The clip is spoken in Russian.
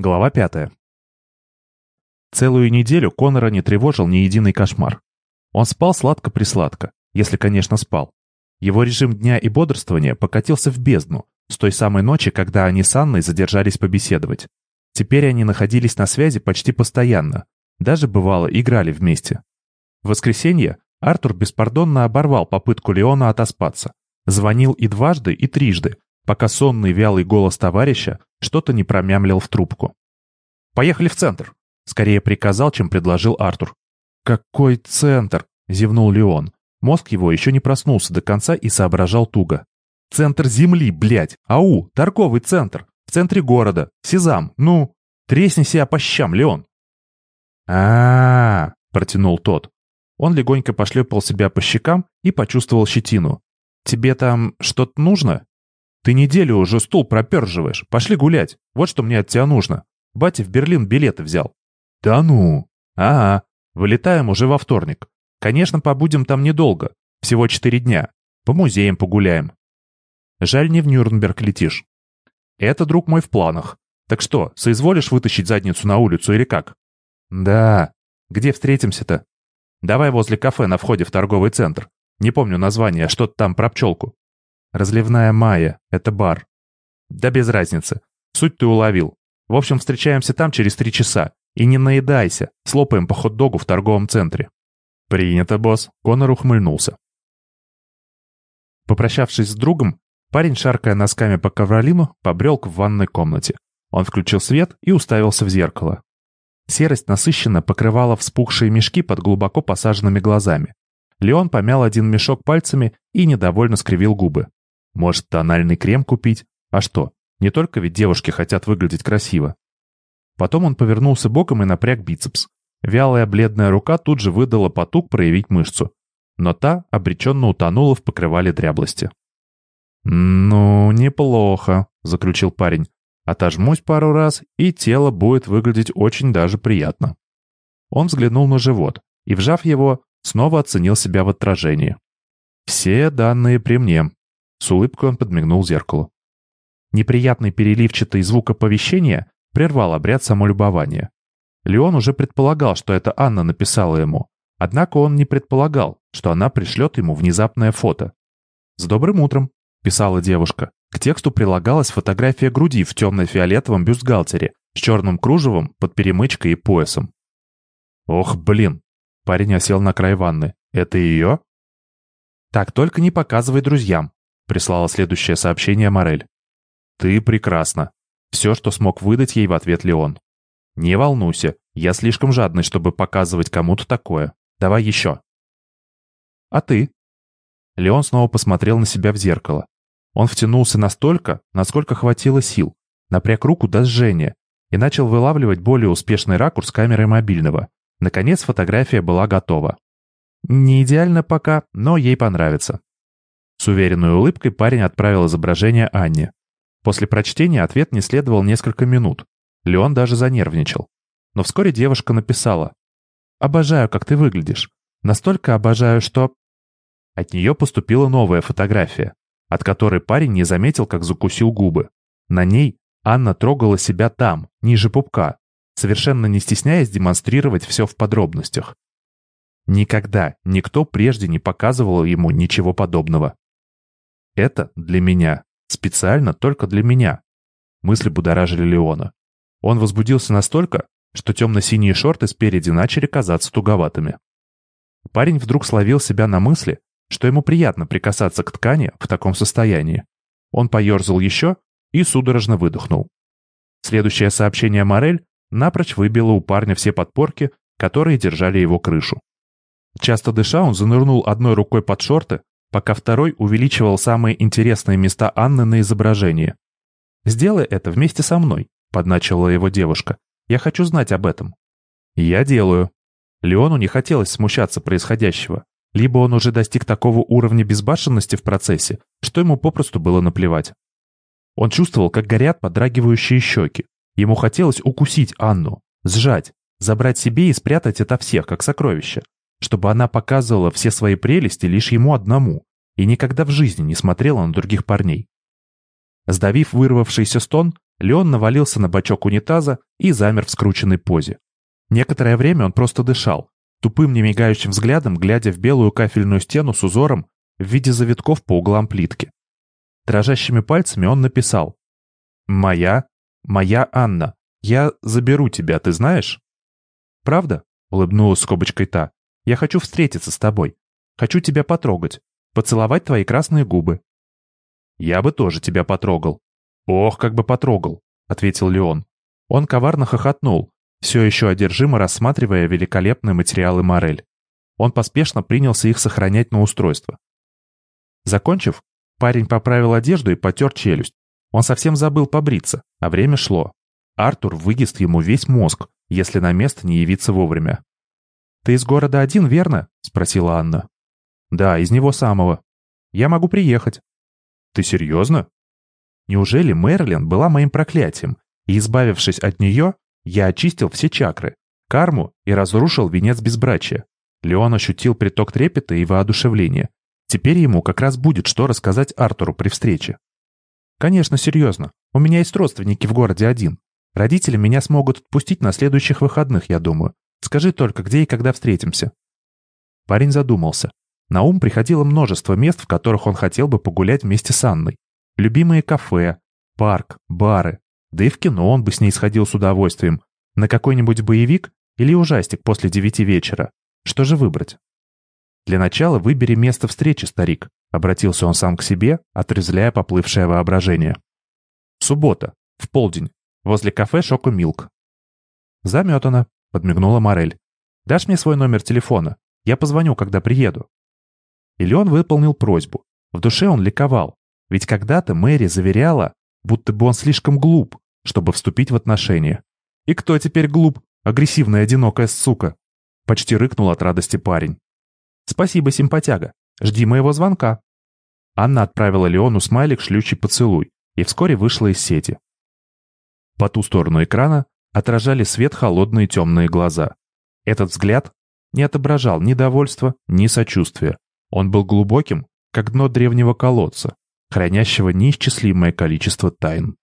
Глава пятая. Целую неделю Конора не тревожил ни единый кошмар. Он спал сладко-присладко, если, конечно, спал. Его режим дня и бодрствования покатился в бездну с той самой ночи, когда они с Анной задержались побеседовать. Теперь они находились на связи почти постоянно, даже, бывало, играли вместе. В воскресенье Артур беспардонно оборвал попытку Леона отоспаться. Звонил и дважды, и трижды, пока сонный вялый голос товарища что-то не промямлил в трубку. «Поехали в центр!» — скорее приказал, чем предложил Артур. «Какой центр?» — зевнул Леон. Мозг его еще не проснулся до конца и соображал туго. «Центр Земли, блядь! Ау! Торговый центр! В центре города! Сезам! Ну! Тресни себя по щам, Леон!» а, -а, -а протянул тот. Он легонько пошлепал себя по щекам и почувствовал щетину. «Тебе там что-то нужно?» Ты неделю уже стул проперживаешь. Пошли гулять. Вот что мне от тебя нужно. Батя в Берлин билеты взял. Да ну? Ага. Вылетаем уже во вторник. Конечно, побудем там недолго. Всего четыре дня. По музеям погуляем. Жаль, не в Нюрнберг летишь. Это, друг мой, в планах. Так что, соизволишь вытащить задницу на улицу или как? Да. Где встретимся-то? Давай возле кафе на входе в торговый центр. Не помню название, что-то там про пчелку. Разливная Майя. Это бар. Да без разницы. Суть ты уловил. В общем, встречаемся там через три часа. И не наедайся. Слопаем по хот-догу в торговом центре. Принято, босс. Конор ухмыльнулся. Попрощавшись с другом, парень, шаркая носками по ковролину, побрел к ванной комнате. Он включил свет и уставился в зеркало. Серость насыщенно покрывала вспухшие мешки под глубоко посаженными глазами. Леон помял один мешок пальцами и недовольно скривил губы. Может, тональный крем купить? А что? Не только ведь девушки хотят выглядеть красиво. Потом он повернулся боком и напряг бицепс. Вялая бледная рука тут же выдала потуг проявить мышцу. Но та обреченно утонула в покрывале дряблости. «Ну, неплохо», — заключил парень. «Отожмусь пару раз, и тело будет выглядеть очень даже приятно». Он взглянул на живот и, вжав его, снова оценил себя в отражении. «Все данные при мне. С улыбкой он подмигнул зеркалу. Неприятный переливчатый звук оповещения прервал обряд самолюбования. Леон уже предполагал, что это Анна написала ему, однако он не предполагал, что она пришлет ему внезапное фото. «С добрым утром», — писала девушка. К тексту прилагалась фотография груди в темно-фиолетовом бюстгальтере с черным кружевом под перемычкой и поясом. «Ох, блин!» — парень осел на край ванны. «Это ее?» «Так только не показывай друзьям», прислала следующее сообщение Морель. «Ты прекрасна». Все, что смог выдать ей в ответ Леон. «Не волнуйся, я слишком жадный, чтобы показывать кому-то такое. Давай еще». «А ты?» Леон снова посмотрел на себя в зеркало. Он втянулся настолько, насколько хватило сил, напряг руку до сжения и начал вылавливать более успешный ракурс камеры мобильного. Наконец фотография была готова. Не идеально пока, но ей понравится. С уверенной улыбкой парень отправил изображение Анне. После прочтения ответ не следовал несколько минут. Леон даже занервничал. Но вскоре девушка написала. «Обожаю, как ты выглядишь. Настолько обожаю, что...» От нее поступила новая фотография, от которой парень не заметил, как закусил губы. На ней Анна трогала себя там, ниже пупка, совершенно не стесняясь демонстрировать все в подробностях. Никогда никто прежде не показывал ему ничего подобного. Это для меня. Специально только для меня. Мысли будоражили Леона. Он возбудился настолько, что темно-синие шорты спереди начали казаться туговатыми. Парень вдруг словил себя на мысли, что ему приятно прикасаться к ткани в таком состоянии. Он поерзал еще и судорожно выдохнул. Следующее сообщение Морель напрочь выбило у парня все подпорки, которые держали его крышу. Часто дыша, он занырнул одной рукой под шорты, пока второй увеличивал самые интересные места Анны на изображении. «Сделай это вместе со мной», — подначивала его девушка. «Я хочу знать об этом». «Я делаю». Леону не хотелось смущаться происходящего. Либо он уже достиг такого уровня безбашенности в процессе, что ему попросту было наплевать. Он чувствовал, как горят подрагивающие щеки. Ему хотелось укусить Анну, сжать, забрать себе и спрятать это всех, как сокровище чтобы она показывала все свои прелести лишь ему одному и никогда в жизни не смотрела на других парней. Сдавив вырвавшийся стон, Леон навалился на бачок унитаза и замер в скрученной позе. Некоторое время он просто дышал, тупым немигающим взглядом глядя в белую кафельную стену с узором в виде завитков по углам плитки. Дрожащими пальцами он написал «Моя, моя Анна, я заберу тебя, ты знаешь?» «Правда?» — улыбнулась скобочкой та. «Я хочу встретиться с тобой. Хочу тебя потрогать, поцеловать твои красные губы». «Я бы тоже тебя потрогал». «Ох, как бы потрогал», — ответил Леон. Он коварно хохотнул, все еще одержимо рассматривая великолепные материалы Морель. Он поспешно принялся их сохранять на устройство. Закончив, парень поправил одежду и потер челюсть. Он совсем забыл побриться, а время шло. Артур выест ему весь мозг, если на место не явиться вовремя. «Ты из города один, верно?» — спросила Анна. «Да, из него самого. Я могу приехать». «Ты серьезно?» Неужели Мерлин была моим проклятием, и, избавившись от нее, я очистил все чакры, карму и разрушил венец безбрачия. Леон ощутил приток трепета и воодушевления. Теперь ему как раз будет что рассказать Артуру при встрече. «Конечно, серьезно. У меня есть родственники в городе один. Родители меня смогут отпустить на следующих выходных, я думаю. Скажи только, где и когда встретимся». Парень задумался. На ум приходило множество мест, в которых он хотел бы погулять вместе с Анной. Любимые кафе, парк, бары, да и в кино он бы с ней сходил с удовольствием. На какой-нибудь боевик или ужастик после девяти вечера. Что же выбрать? Для начала выбери место встречи, старик. Обратился он сам к себе, отрезляя поплывшее воображение. Суббота, в полдень, возле кафе Шоко Милк. Заметано, подмигнула Морель. Дашь мне свой номер телефона? Я позвоню, когда приеду. Или он выполнил просьбу. В душе он ликовал. Ведь когда-то Мэри заверяла, будто бы он слишком глуп, чтобы вступить в отношения. «И кто теперь глуп? Агрессивная одинокая сука!» Почти рыкнул от радости парень. «Спасибо, симпатяга. Жди моего звонка». Анна отправила Леону смайлик шлючий поцелуй и вскоре вышла из сети. По ту сторону экрана отражали свет холодные темные глаза. Этот взгляд не отображал ни довольства, ни сочувствия. Он был глубоким, как дно древнего колодца, хранящего неисчислимое количество тайн.